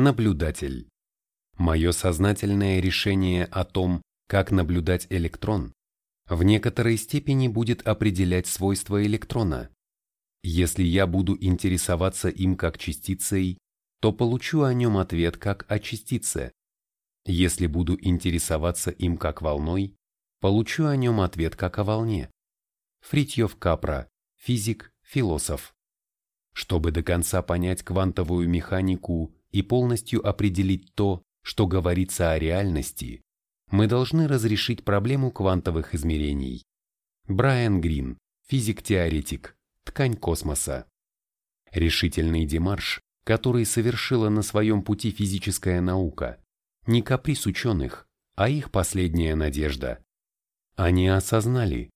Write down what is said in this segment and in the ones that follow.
Наблюдатель. Мое сознательное решение о том, как наблюдать электрон, в некоторой степени будет определять свойства электрона. Если я буду интересоваться им как частицей, то получу о нем ответ как о частице. Если буду интересоваться им как волной, получу о нем ответ как о волне. Фритьев Капра, физик, философ. Чтобы до конца понять квантовую механику и полностью определить то, что говорится о реальности, мы должны разрешить проблему квантовых измерений. Брайан Грин, физик-теоретик, ткань космоса. Решительный демарш, который совершила на своем пути физическая наука, не каприз ученых, а их последняя надежда. Они осознали,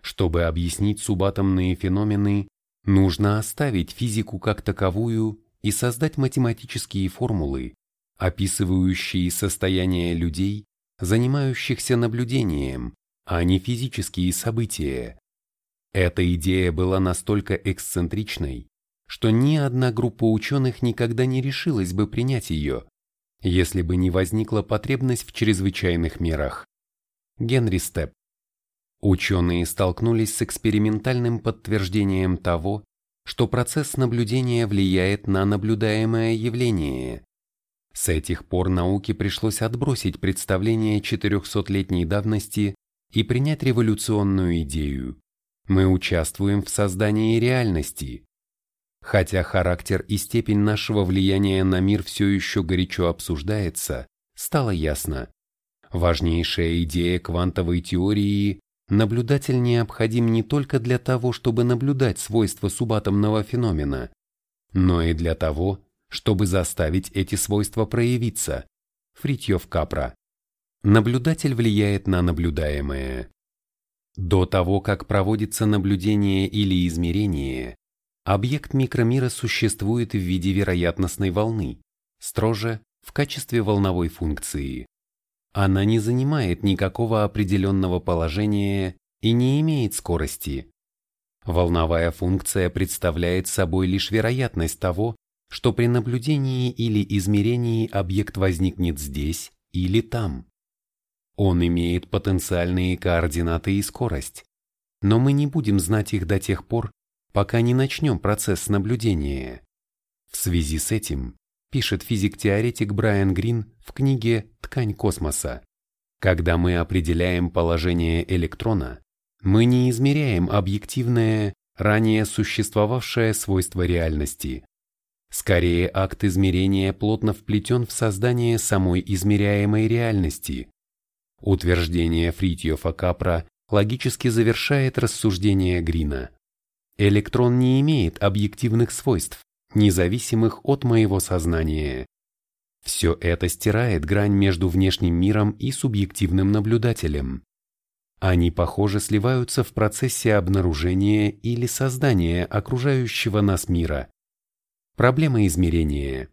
чтобы объяснить субатомные феномены, нужно оставить физику как таковую и создать математические формулы, описывающие состояние людей, занимающихся наблюдением, а не физические события. Эта идея была настолько эксцентричной, что ни одна группа ученых никогда не решилась бы принять ее, если бы не возникла потребность в чрезвычайных мерах. Генри Степ. Ученые столкнулись с экспериментальным подтверждением того, что процесс наблюдения влияет на наблюдаемое явление. С этих пор науке пришлось отбросить представление 400-летней давности и принять революционную идею. Мы участвуем в создании реальности. Хотя характер и степень нашего влияния на мир все еще горячо обсуждается, стало ясно. Важнейшая идея квантовой теории – наблюдатель необходим не только для того, чтобы наблюдать свойства субатомного феномена, но и для того, чтобы заставить эти свойства проявиться. Фритьев Капра. Наблюдатель влияет на наблюдаемое. До того, как проводится наблюдение или измерение, объект микромира существует в виде вероятностной волны, строже, в качестве волновой функции. Она не занимает никакого определенного положения и не имеет скорости. Волновая функция представляет собой лишь вероятность того, что при наблюдении или измерении объект возникнет здесь или там. Он имеет потенциальные координаты и скорость, но мы не будем знать их до тех пор, пока не начнем процесс наблюдения. В связи с этим, пишет физик-теоретик Брайан Грин в книге «Ткань космоса», когда мы определяем положение электрона, мы не измеряем объективное, ранее существовавшее свойство реальности. Скорее, акт измерения плотно вплетен в создание самой измеряемой реальности. Утверждение Фритьофа Капра логически завершает рассуждение Грина. Электрон не имеет объективных свойств, независимых от моего сознания. Все это стирает грань между внешним миром и субъективным наблюдателем. Они, похоже, сливаются в процессе обнаружения или создания окружающего нас мира. Проблема измерения.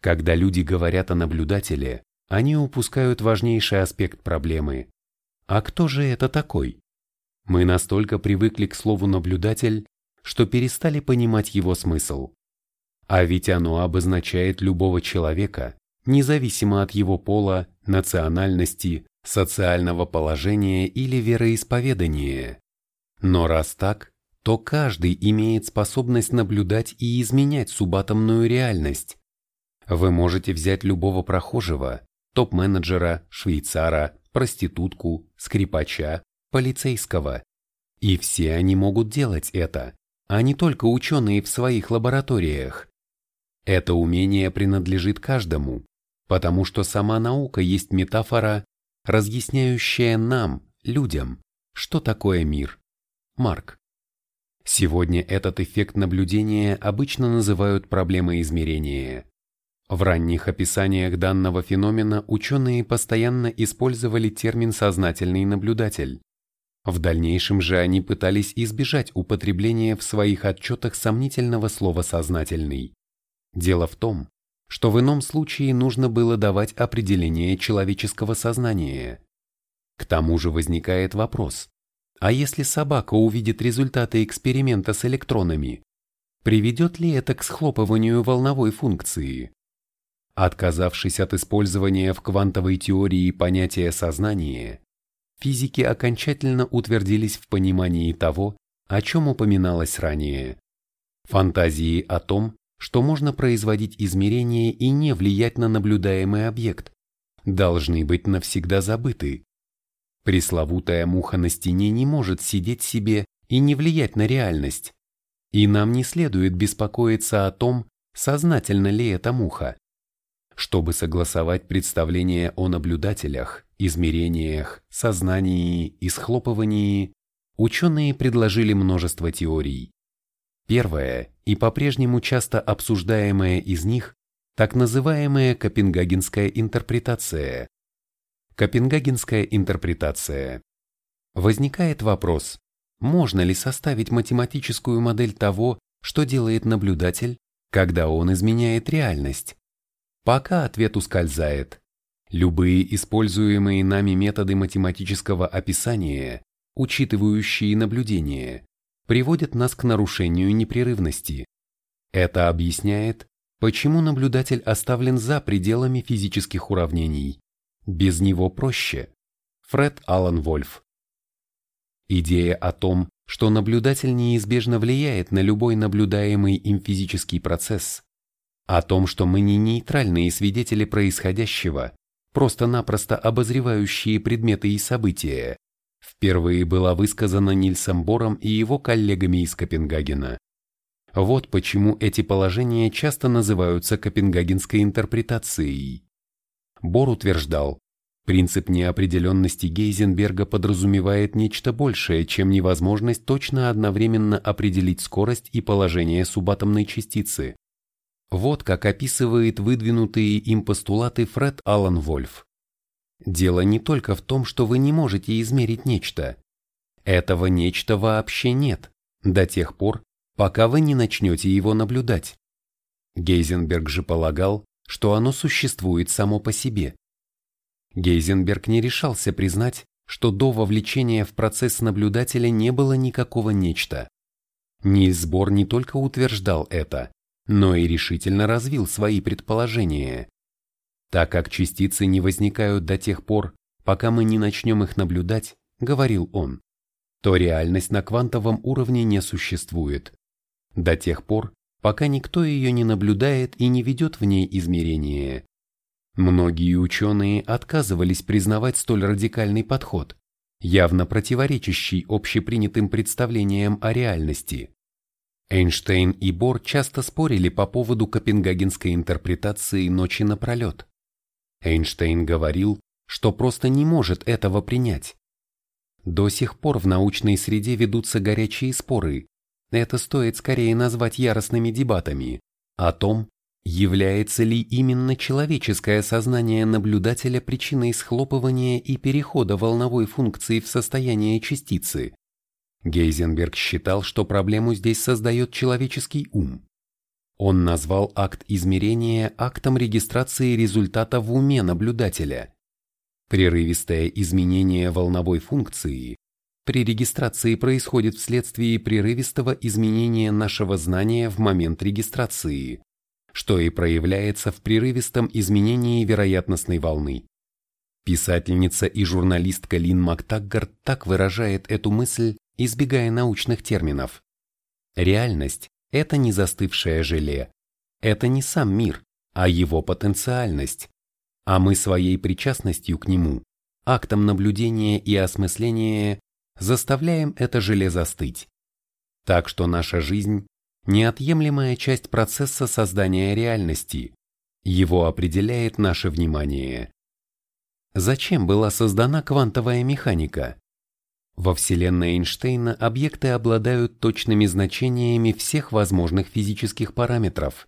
Когда люди говорят о наблюдателе, они упускают важнейший аспект проблемы. А кто же это такой? Мы настолько привыкли к слову «наблюдатель», что перестали понимать его смысл. А ведь оно обозначает любого человека, независимо от его пола, национальности, социального положения или вероисповедания. Но раз так, то каждый имеет способность наблюдать и изменять субатомную реальность. Вы можете взять любого прохожего, топ-менеджера, швейцара, проститутку, скрипача, полицейского. И все они могут делать это, а не только ученые в своих лабораториях. Это умение принадлежит каждому, потому что сама наука есть метафора, разъясняющая нам, людям, что такое мир. Марк. Сегодня этот эффект наблюдения обычно называют проблемой измерения. В ранних описаниях данного феномена ученые постоянно использовали термин «сознательный наблюдатель». В дальнейшем же они пытались избежать употребления в своих отчетах сомнительного слова «сознательный». Дело в том, что в ином случае нужно было давать определение человеческого сознания. К тому же возникает вопрос, а если собака увидит результаты эксперимента с электронами, приведет ли это к схлопыванию волновой функции? Отказавшись от использования в квантовой теории понятия сознания, физики окончательно утвердились в понимании того, о чем упоминалось ранее. Фантазии о том, что можно производить измерения и не влиять на наблюдаемый объект, должны быть навсегда забыты. Пресловутая муха на стене не может сидеть себе и не влиять на реальность. И нам не следует беспокоиться о том, сознательно ли эта муха. Чтобы согласовать представление о наблюдателях, измерениях, сознании и схлопывании, ученые предложили множество теорий. Первая и по-прежнему часто обсуждаемая из них – так называемая Копенгагенская интерпретация. Копенгагенская интерпретация. Возникает вопрос, можно ли составить математическую модель того, что делает наблюдатель, когда он изменяет реальность? Пока ответ ускользает. Любые используемые нами методы математического описания, учитывающие наблюдение, приводят нас к нарушению непрерывности. Это объясняет, почему наблюдатель оставлен за пределами физических уравнений. Без него проще. Фред Аллан Вольф. Идея о том, что наблюдатель неизбежно влияет на любой наблюдаемый им физический процесс, о том, что мы не нейтральные свидетели происходящего, просто-напросто обозревающие предметы и события, впервые была высказана Нильсом Бором и его коллегами из Копенгагена. Вот почему эти положения часто называются копенгагенской интерпретацией. Бор утверждал, принцип неопределенности Гейзенберга подразумевает нечто большее, чем невозможность точно одновременно определить скорость и положение субатомной частицы. Вот как описывает выдвинутые им постулаты Фред Аллан Вольф. Дело не только в том, что вы не можете измерить нечто. Этого нечто вообще нет, до тех пор, пока вы не начнете его наблюдать. Гейзенберг же полагал, что оно существует само по себе. Гейзенберг не решался признать, что до вовлечения в процесс наблюдателя не было никакого нечто. Нильс Бор не только утверждал это, но и решительно развил свои предположения. Так как частицы не возникают до тех пор, пока мы не начнем их наблюдать, говорил он, то реальность на квантовом уровне не существует. До тех пор, пока никто ее не наблюдает и не ведет в ней измерения. Многие ученые отказывались признавать столь радикальный подход, явно противоречащий общепринятым представлениям о реальности. Эйнштейн и Бор часто спорили по поводу копенгагенской интерпретации ночи напролет. Эйнштейн говорил, что просто не может этого принять. До сих пор в научной среде ведутся горячие споры, это стоит скорее назвать яростными дебатами, о том, является ли именно человеческое сознание наблюдателя причиной схлопывания и перехода волновой функции в состояние частицы, Гейзенберг считал, что проблему здесь создает человеческий ум. Он назвал акт измерения актом регистрации результата в уме наблюдателя. Прерывистое изменение волновой функции при регистрации происходит вследствие прерывистого изменения нашего знания в момент регистрации, что и проявляется в прерывистом изменении вероятностной волны. Писательница и журналистка Лин Мактаггард так выражает эту мысль избегая научных терминов. Реальность – это не застывшее желе. Это не сам мир, а его потенциальность. А мы своей причастностью к нему, актом наблюдения и осмысления, заставляем это желе застыть. Так что наша жизнь – неотъемлемая часть процесса создания реальности. Его определяет наше внимание. Зачем была создана квантовая механика? Во Вселенной Эйнштейна объекты обладают точными значениями всех возможных физических параметров.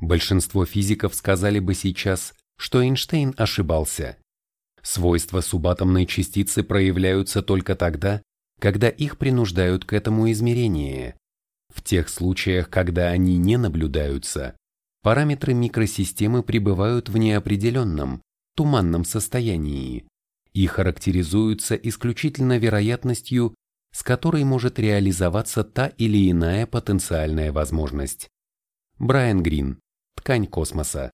Большинство физиков сказали бы сейчас, что Эйнштейн ошибался. Свойства субатомной частицы проявляются только тогда, когда их принуждают к этому измерения. В тех случаях, когда они не наблюдаются, параметры микросистемы пребывают в неопределенном, туманном состоянии и характеризуются исключительно вероятностью, с которой может реализоваться та или иная потенциальная возможность. Брайан Грин. Ткань космоса.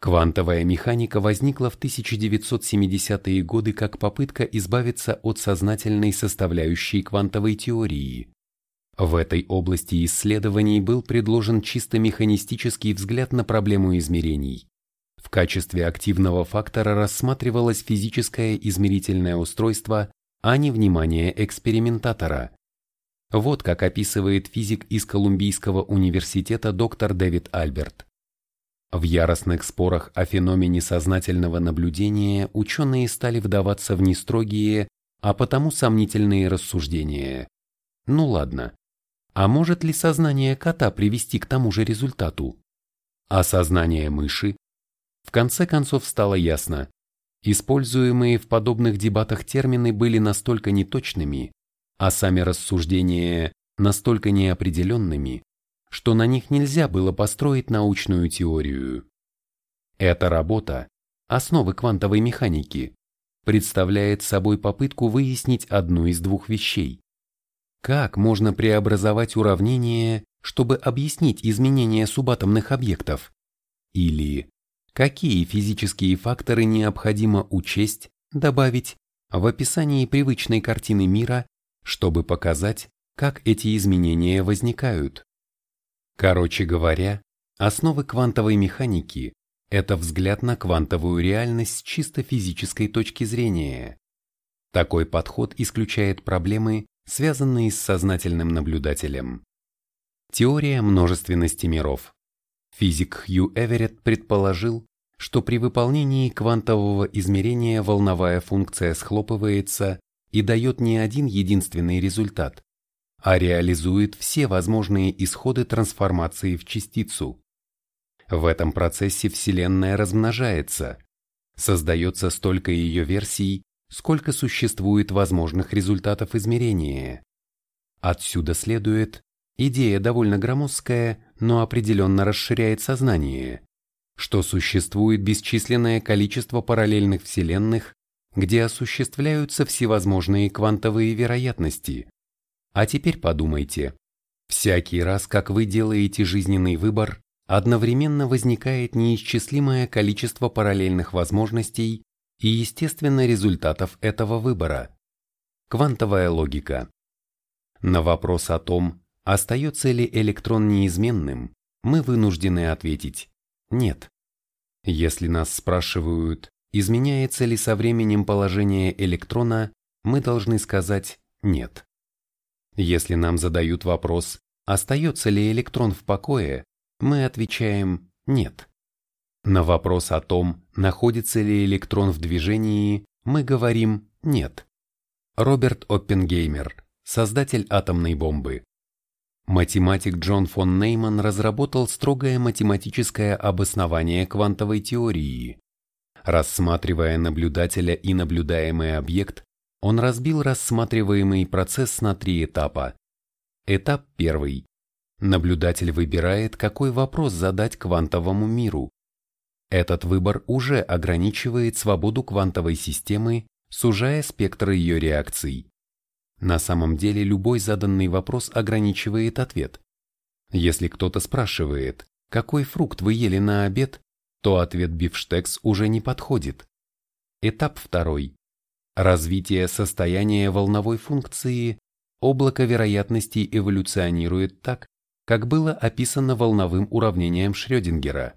Квантовая механика возникла в 1970-е годы как попытка избавиться от сознательной составляющей квантовой теории. В этой области исследований был предложен чисто механистический взгляд на проблему измерений. В качестве активного фактора рассматривалось физическое измерительное устройство, а не внимание экспериментатора. Вот как описывает физик из Колумбийского университета доктор Дэвид Альберт. В яростных спорах о феномене сознательного наблюдения ученые стали вдаваться в нестрогие, а потому сомнительные рассуждения. Ну ладно, а может ли сознание кота привести к тому же результату? А сознание мыши? В конце концов стало ясно. Используемые в подобных дебатах термины были настолько неточными, а сами рассуждения настолько неопределенными, что на них нельзя было построить научную теорию. Эта работа, основы квантовой механики, представляет собой попытку выяснить одну из двух вещей. Как можно преобразовать уравнение, чтобы объяснить изменения субатомных объектов? Или какие физические факторы необходимо учесть, добавить в описании привычной картины мира, чтобы показать, как эти изменения возникают? Короче говоря, основы квантовой механики – это взгляд на квантовую реальность с чисто физической точки зрения. Такой подход исключает проблемы, связанные с сознательным наблюдателем. Теория множественности миров. Физик Хью Эверетт предположил, что при выполнении квантового измерения волновая функция схлопывается и дает не один единственный результат, а реализует все возможные исходы трансформации в частицу. В этом процессе Вселенная размножается, создается столько ее версий, сколько существует возможных результатов измерения. Отсюда следует, идея довольно громоздкая, но определенно расширяет сознание, что существует бесчисленное количество параллельных вселенных, где осуществляются всевозможные квантовые вероятности, а теперь подумайте. Всякий раз, как вы делаете жизненный выбор, одновременно возникает неисчислимое количество параллельных возможностей и, естественно, результатов этого выбора. Квантовая логика. На вопрос о том, остается ли электрон неизменным, мы вынуждены ответить «нет». Если нас спрашивают, изменяется ли со временем положение электрона, мы должны сказать «нет». Если нам задают вопрос, остается ли электрон в покое, мы отвечаем «нет». На вопрос о том, находится ли электрон в движении, мы говорим «нет». Роберт Оппенгеймер, создатель атомной бомбы. Математик Джон фон Нейман разработал строгое математическое обоснование квантовой теории. Рассматривая наблюдателя и наблюдаемый объект, он разбил рассматриваемый процесс на три этапа. Этап первый. Наблюдатель выбирает, какой вопрос задать квантовому миру. Этот выбор уже ограничивает свободу квантовой системы, сужая спектр ее реакций. На самом деле любой заданный вопрос ограничивает ответ. Если кто-то спрашивает, какой фрукт вы ели на обед, то ответ бифштекс уже не подходит. Этап второй. Развитие состояния волновой функции облако вероятностей эволюционирует так, как было описано волновым уравнением Шрёдингера.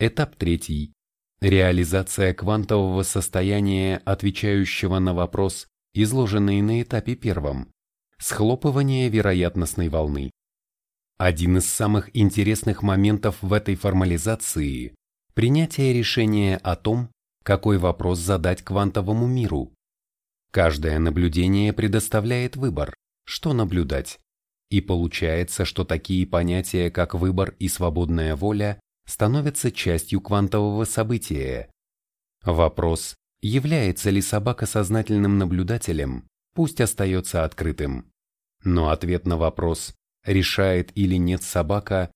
Этап третий. Реализация квантового состояния, отвечающего на вопрос, изложенный на этапе первом, схлопывание вероятностной волны. Один из самых интересных моментов в этой формализации – принятие решения о том, какой вопрос задать квантовому миру. Каждое наблюдение предоставляет выбор, что наблюдать. И получается, что такие понятия, как выбор и свободная воля, становятся частью квантового события. Вопрос, является ли собака сознательным наблюдателем, пусть остается открытым. Но ответ на вопрос, решает или нет собака,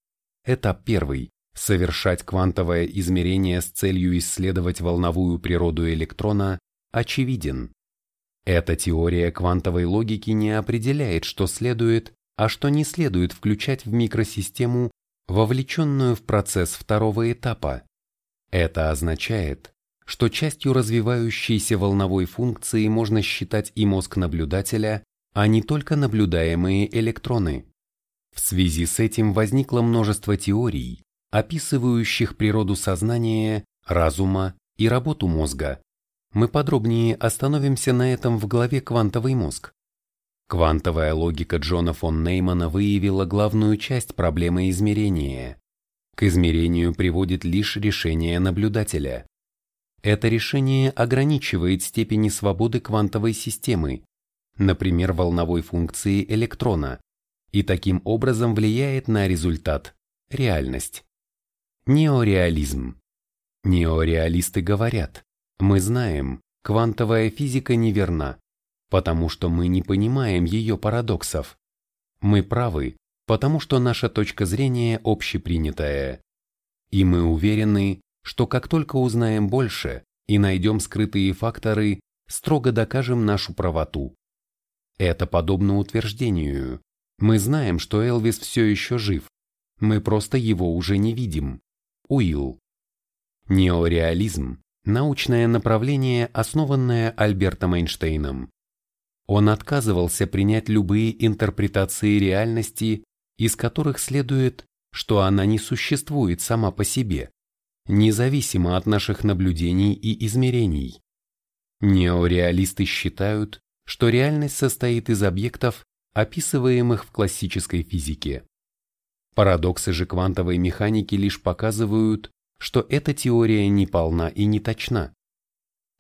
этап первый, совершать квантовое измерение с целью исследовать волновую природу электрона, очевиден. Эта теория квантовой логики не определяет, что следует, а что не следует включать в микросистему, вовлеченную в процесс второго этапа. Это означает, что частью развивающейся волновой функции можно считать и мозг наблюдателя, а не только наблюдаемые электроны. В связи с этим возникло множество теорий, описывающих природу сознания, разума и работу мозга. Мы подробнее остановимся на этом в главе «Квантовый мозг». Квантовая логика Джона фон Неймана выявила главную часть проблемы измерения. К измерению приводит лишь решение наблюдателя. Это решение ограничивает степени свободы квантовой системы, например, волновой функции электрона, и таким образом влияет на результат – реальность. Неореализм. Неореалисты говорят, мы знаем, квантовая физика неверна, потому что мы не понимаем ее парадоксов. Мы правы, потому что наша точка зрения общепринятая. И мы уверены, что как только узнаем больше и найдем скрытые факторы, строго докажем нашу правоту. Это подобно утверждению. Мы знаем, что Элвис все еще жив. Мы просто его уже не видим. Уилл. Неореализм – научное направление, основанное Альбертом Эйнштейном. Он отказывался принять любые интерпретации реальности, из которых следует, что она не существует сама по себе независимо от наших наблюдений и измерений. Неореалисты считают, что реальность состоит из объектов, описываемых в классической физике. Парадоксы же квантовой механики лишь показывают, что эта теория не полна и не точна.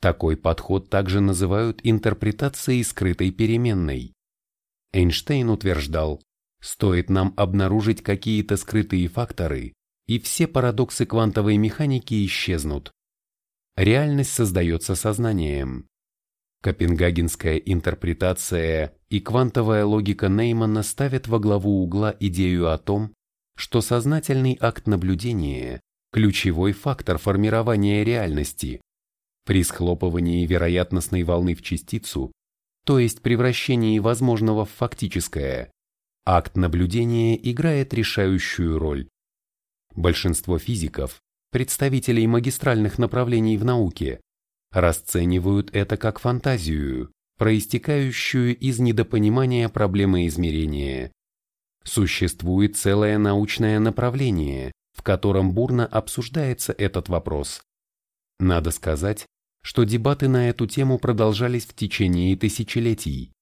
Такой подход также называют интерпретацией скрытой переменной. Эйнштейн утверждал, стоит нам обнаружить какие-то скрытые факторы, и все парадоксы квантовой механики исчезнут. Реальность создается сознанием. Копенгагенская интерпретация и квантовая логика Неймана ставят во главу угла идею о том, что сознательный акт наблюдения – ключевой фактор формирования реальности. При схлопывании вероятностной волны в частицу, то есть превращении возможного в фактическое, акт наблюдения играет решающую роль. Большинство физиков, представителей магистральных направлений в науке, расценивают это как фантазию, проистекающую из недопонимания проблемы измерения. Существует целое научное направление, в котором бурно обсуждается этот вопрос. Надо сказать, что дебаты на эту тему продолжались в течение тысячелетий.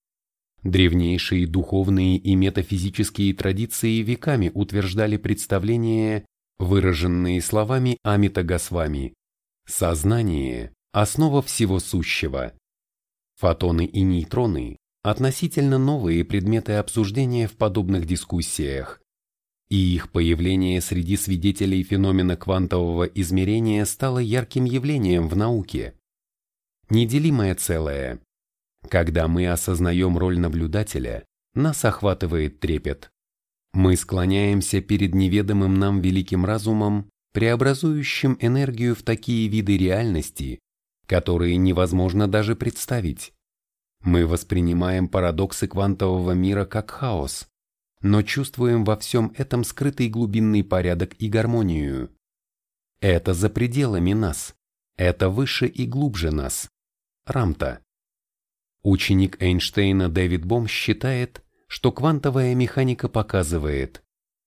Древнейшие духовные и метафизические традиции веками утверждали представление выраженные словами Амита Госвами. Сознание – основа всего сущего. Фотоны и нейтроны – относительно новые предметы обсуждения в подобных дискуссиях, и их появление среди свидетелей феномена квантового измерения стало ярким явлением в науке. Неделимое целое. Когда мы осознаем роль наблюдателя, нас охватывает трепет. Мы склоняемся перед неведомым нам великим разумом, преобразующим энергию в такие виды реальности, которые невозможно даже представить. Мы воспринимаем парадоксы квантового мира как хаос, но чувствуем во всем этом скрытый глубинный порядок и гармонию. Это за пределами нас, это выше и глубже нас. Рамта. Ученик Эйнштейна Дэвид Бом считает, что квантовая механика показывает.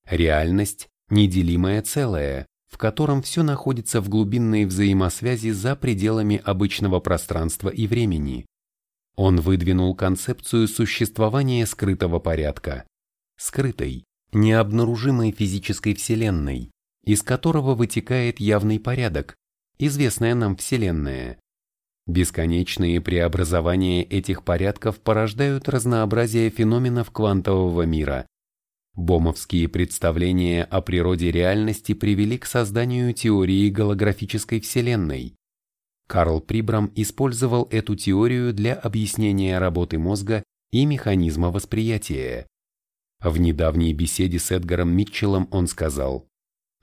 Реальность – неделимое целое, в котором все находится в глубинной взаимосвязи за пределами обычного пространства и времени. Он выдвинул концепцию существования скрытого порядка, скрытой, необнаружимой физической вселенной, из которого вытекает явный порядок, известная нам вселенная, Бесконечные преобразования этих порядков порождают разнообразие феноменов квантового мира. Бомовские представления о природе реальности привели к созданию теории голографической вселенной. Карл Прибрам использовал эту теорию для объяснения работы мозга и механизма восприятия. В недавней беседе с Эдгаром Митчеллом он сказал,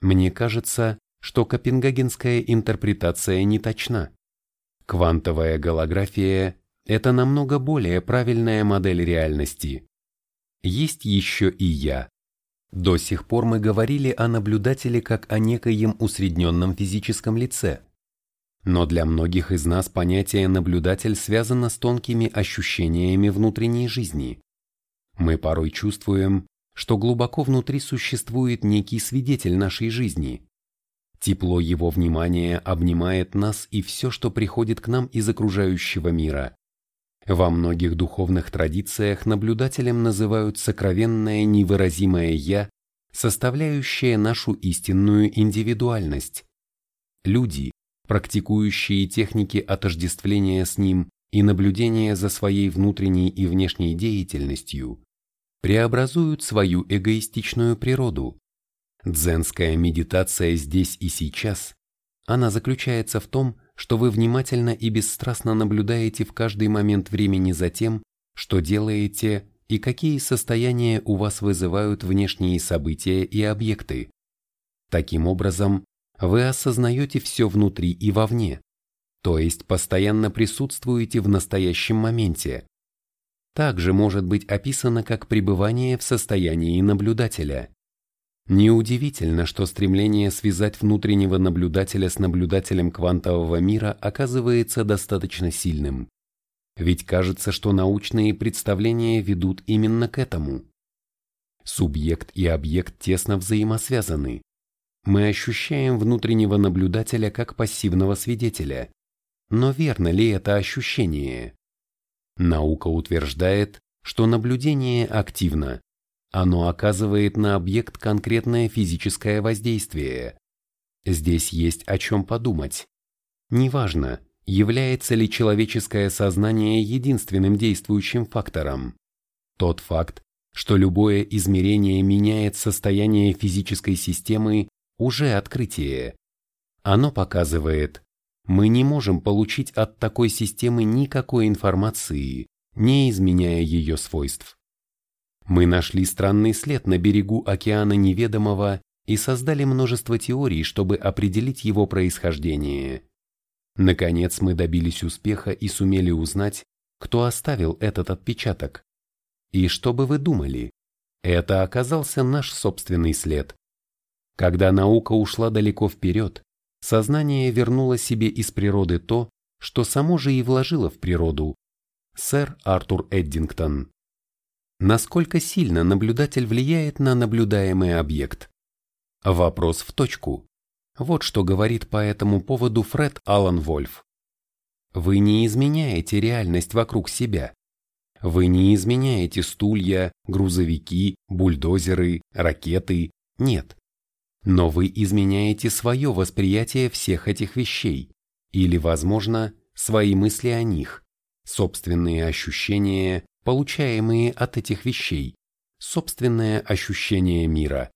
«Мне кажется, что копенгагенская интерпретация не точна. Квантовая голография – это намного более правильная модель реальности. Есть еще и я. До сих пор мы говорили о наблюдателе как о некоем усредненном физическом лице. Но для многих из нас понятие «наблюдатель» связано с тонкими ощущениями внутренней жизни. Мы порой чувствуем, что глубоко внутри существует некий свидетель нашей жизни. Тепло его внимания обнимает нас и все, что приходит к нам из окружающего мира. Во многих духовных традициях наблюдателем называют сокровенное невыразимое «я», составляющее нашу истинную индивидуальность. Люди, практикующие техники отождествления с ним и наблюдения за своей внутренней и внешней деятельностью, преобразуют свою эгоистичную природу. Дзенская медитация здесь и сейчас, она заключается в том, что вы внимательно и бесстрастно наблюдаете в каждый момент времени за тем, что делаете и какие состояния у вас вызывают внешние события и объекты. Таким образом, вы осознаете все внутри и вовне, то есть постоянно присутствуете в настоящем моменте. Также может быть описано как пребывание в состоянии наблюдателя. Неудивительно, что стремление связать внутреннего наблюдателя с наблюдателем квантового мира оказывается достаточно сильным. Ведь кажется, что научные представления ведут именно к этому. Субъект и объект тесно взаимосвязаны. Мы ощущаем внутреннего наблюдателя как пассивного свидетеля. Но верно ли это ощущение? Наука утверждает, что наблюдение активно, оно оказывает на объект конкретное физическое воздействие. Здесь есть о чем подумать. Неважно, является ли человеческое сознание единственным действующим фактором. Тот факт, что любое измерение меняет состояние физической системы, уже открытие. Оно показывает, мы не можем получить от такой системы никакой информации, не изменяя ее свойств. Мы нашли странный след на берегу океана неведомого и создали множество теорий, чтобы определить его происхождение. Наконец мы добились успеха и сумели узнать, кто оставил этот отпечаток. И что бы вы думали? Это оказался наш собственный след. Когда наука ушла далеко вперед, сознание вернуло себе из природы то, что само же и вложило в природу. Сэр Артур Эддингтон Насколько сильно наблюдатель влияет на наблюдаемый объект? Вопрос в точку. Вот что говорит по этому поводу Фред Аллан Вольф. Вы не изменяете реальность вокруг себя. Вы не изменяете стулья, грузовики, бульдозеры, ракеты. Нет. Но вы изменяете свое восприятие всех этих вещей. Или, возможно, свои мысли о них, собственные ощущения, получаемые от этих вещей, собственное ощущение мира.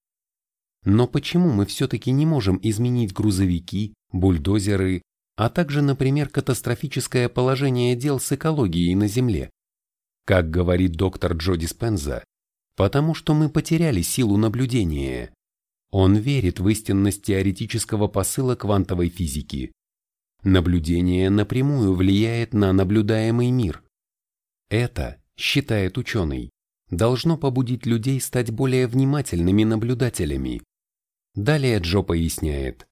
Но почему мы все-таки не можем изменить грузовики, бульдозеры, а также, например, катастрофическое положение дел с экологией на Земле? Как говорит доктор Джо Диспенза, потому что мы потеряли силу наблюдения. Он верит в истинность теоретического посыла квантовой физики. Наблюдение напрямую влияет на наблюдаемый мир. Это считает ученый, должно побудить людей стать более внимательными наблюдателями. Далее Джо поясняет.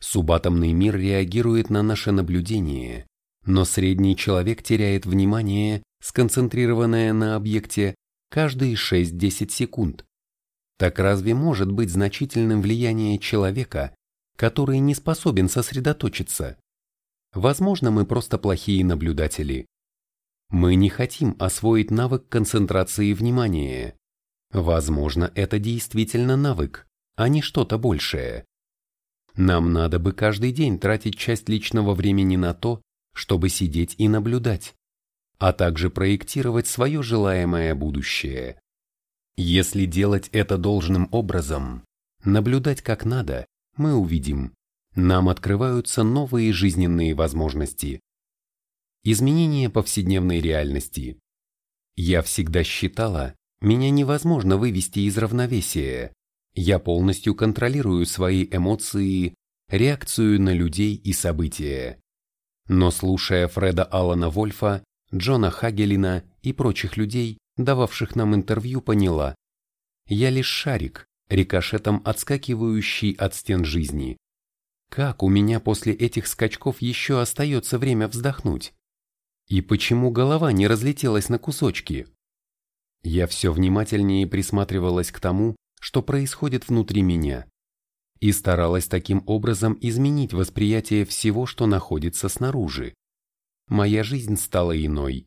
Субатомный мир реагирует на наше наблюдение, но средний человек теряет внимание, сконцентрированное на объекте, каждые 6-10 секунд. Так разве может быть значительным влияние человека, который не способен сосредоточиться? Возможно, мы просто плохие наблюдатели. Мы не хотим освоить навык концентрации внимания. Возможно, это действительно навык, а не что-то большее. Нам надо бы каждый день тратить часть личного времени на то, чтобы сидеть и наблюдать, а также проектировать свое желаемое будущее. Если делать это должным образом, наблюдать как надо, мы увидим, нам открываются новые жизненные возможности. Изменение повседневной реальности. Я всегда считала, меня невозможно вывести из равновесия. Я полностью контролирую свои эмоции, реакцию на людей и события. Но слушая Фреда Алана Вольфа, Джона Хагелина и прочих людей, дававших нам интервью, поняла, Я лишь шарик, рикошетом отскакивающий от стен жизни. Как у меня после этих скачков еще остается время вздохнуть? И почему голова не разлетелась на кусочки? Я все внимательнее присматривалась к тому, что происходит внутри меня, и старалась таким образом изменить восприятие всего, что находится снаружи. Моя жизнь стала иной.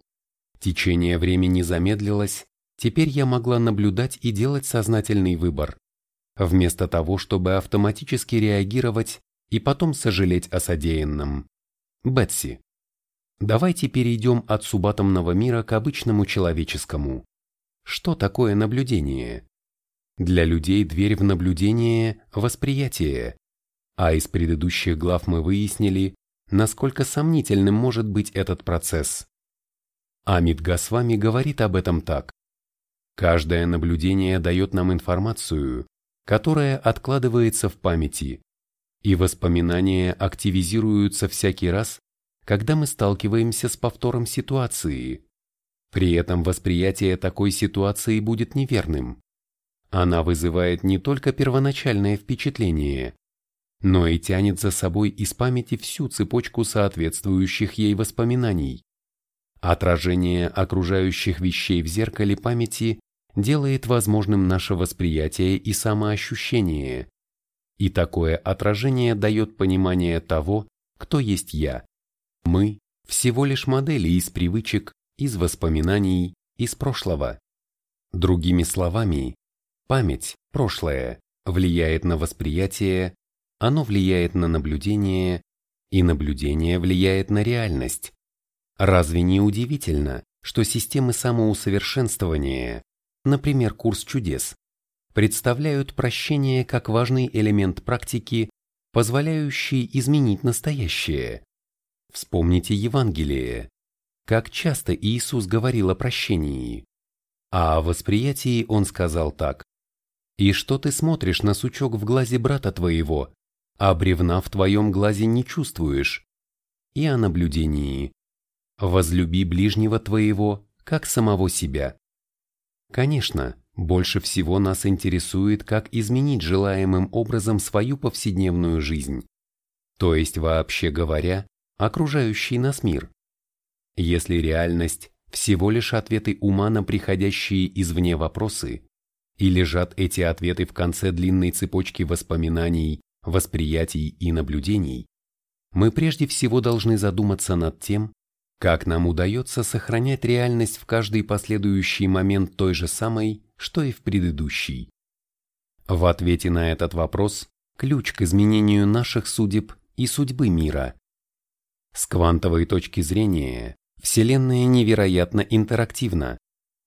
Течение времени замедлилось, теперь я могла наблюдать и делать сознательный выбор, вместо того, чтобы автоматически реагировать и потом сожалеть о содеянном. Бетси. Давайте перейдем от субатомного мира к обычному человеческому. Что такое наблюдение? Для людей дверь в наблюдение – восприятие. А из предыдущих глав мы выяснили, насколько сомнительным может быть этот процесс. Амид Гасвами говорит об этом так. Каждое наблюдение дает нам информацию, которая откладывается в памяти, и воспоминания активизируются всякий раз, когда мы сталкиваемся с повтором ситуации. При этом восприятие такой ситуации будет неверным. Она вызывает не только первоначальное впечатление, но и тянет за собой из памяти всю цепочку соответствующих ей воспоминаний. Отражение окружающих вещей в зеркале памяти делает возможным наше восприятие и самоощущение. И такое отражение дает понимание того, кто есть я. Мы – всего лишь модели из привычек, из воспоминаний, из прошлого. Другими словами, память, прошлое, влияет на восприятие, оно влияет на наблюдение, и наблюдение влияет на реальность. Разве не удивительно, что системы самоусовершенствования, например, курс чудес, представляют прощение как важный элемент практики, позволяющий изменить настоящее? Вспомните Евангелие. Как часто Иисус говорил о прощении. А о восприятии Он сказал так. «И что ты смотришь на сучок в глазе брата твоего, а бревна в твоем глазе не чувствуешь?» И о наблюдении. «Возлюби ближнего твоего, как самого себя». Конечно, больше всего нас интересует, как изменить желаемым образом свою повседневную жизнь. То есть, вообще говоря, окружающий нас мир. Если реальность – всего лишь ответы ума на приходящие извне вопросы, и лежат эти ответы в конце длинной цепочки воспоминаний, восприятий и наблюдений, мы прежде всего должны задуматься над тем, как нам удается сохранять реальность в каждый последующий момент той же самой, что и в предыдущий. В ответе на этот вопрос ключ к изменению наших судеб и судьбы мира с квантовой точки зрения, Вселенная невероятно интерактивна,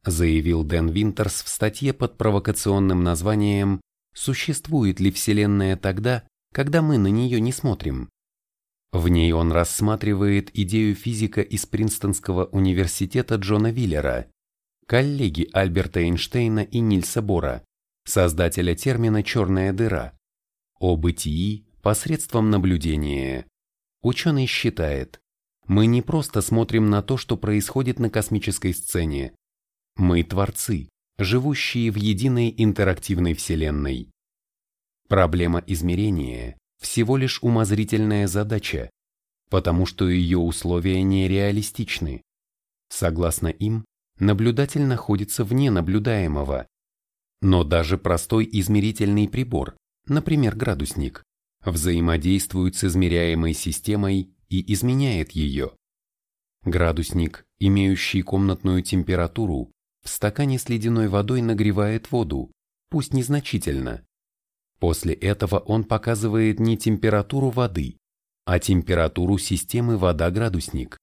заявил Дэн Винтерс в статье под провокационным названием «Существует ли Вселенная тогда, когда мы на нее не смотрим?». В ней он рассматривает идею физика из Принстонского университета Джона Виллера, коллеги Альберта Эйнштейна и Нильса Бора, создателя термина «черная дыра», о бытии посредством наблюдения. Ученый считает, мы не просто смотрим на то, что происходит на космической сцене. Мы творцы, живущие в единой интерактивной вселенной. Проблема измерения – всего лишь умозрительная задача, потому что ее условия нереалистичны. Согласно им, наблюдатель находится вне наблюдаемого. Но даже простой измерительный прибор, например, градусник, взаимодействует с измеряемой системой и изменяет ее. Градусник, имеющий комнатную температуру, в стакане с ледяной водой нагревает воду, пусть незначительно. После этого он показывает не температуру воды, а температуру системы вода-градусник.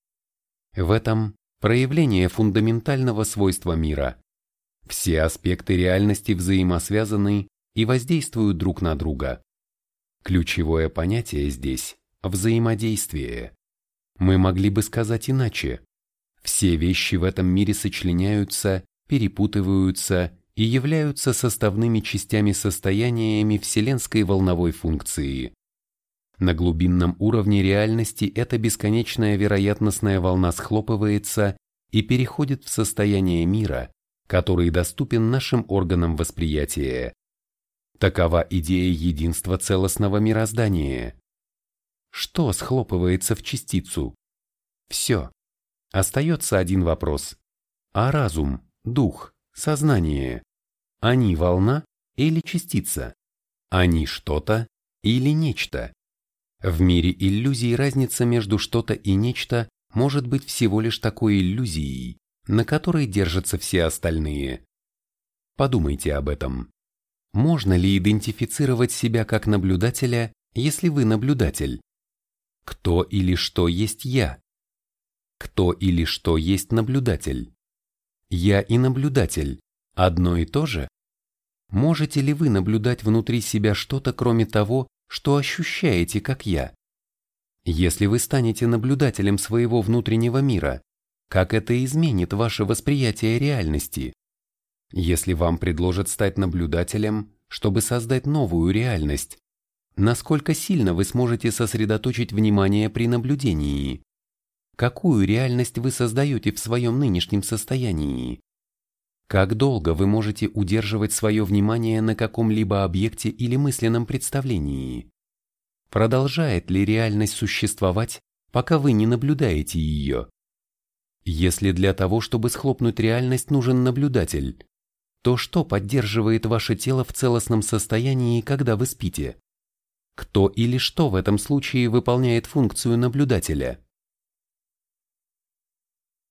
В этом проявление фундаментального свойства мира. Все аспекты реальности взаимосвязаны и воздействуют друг на друга. Ключевое понятие здесь – взаимодействие. Мы могли бы сказать иначе. Все вещи в этом мире сочленяются, перепутываются и являются составными частями состояниями вселенской волновой функции. На глубинном уровне реальности эта бесконечная вероятностная волна схлопывается и переходит в состояние мира, который доступен нашим органам восприятия. Такова идея единства целостного мироздания. Что схлопывается в частицу? Все. Остается один вопрос. А разум, дух, сознание, они волна или частица? Они что-то или нечто? В мире иллюзий разница между что-то и нечто может быть всего лишь такой иллюзией, на которой держатся все остальные. Подумайте об этом. Можно ли идентифицировать себя как наблюдателя, если вы наблюдатель? Кто или что есть я? Кто или что есть наблюдатель? Я и наблюдатель – одно и то же? Можете ли вы наблюдать внутри себя что-то, кроме того, что ощущаете, как я? Если вы станете наблюдателем своего внутреннего мира, как это изменит ваше восприятие реальности? Если вам предложат стать наблюдателем, чтобы создать новую реальность, Насколько сильно вы сможете сосредоточить внимание при наблюдении? Какую реальность вы создаете в своем нынешнем состоянии? Как долго вы можете удерживать свое внимание на каком-либо объекте или мысленном представлении? Продолжает ли реальность существовать, пока вы не наблюдаете ее? Если для того, чтобы схлопнуть реальность, нужен наблюдатель, то что поддерживает ваше тело в целостном состоянии, когда вы спите? Кто или что в этом случае выполняет функцию наблюдателя?